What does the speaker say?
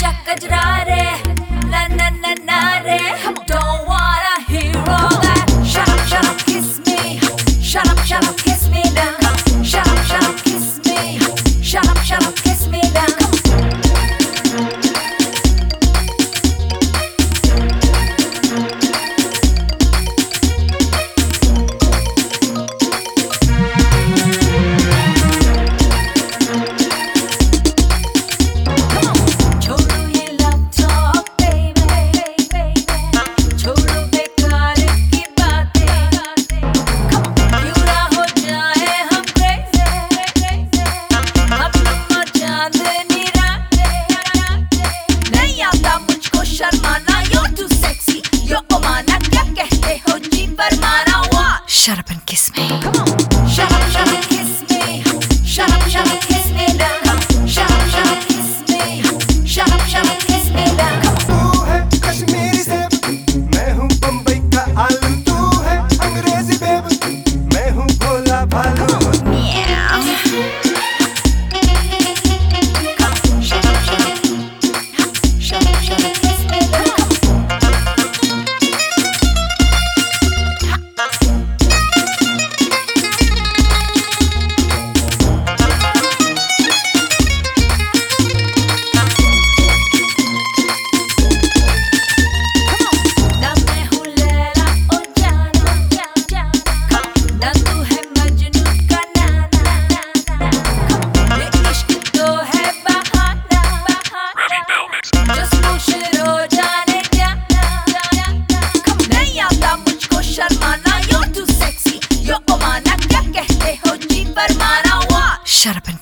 Jaja kajrare. Shut up and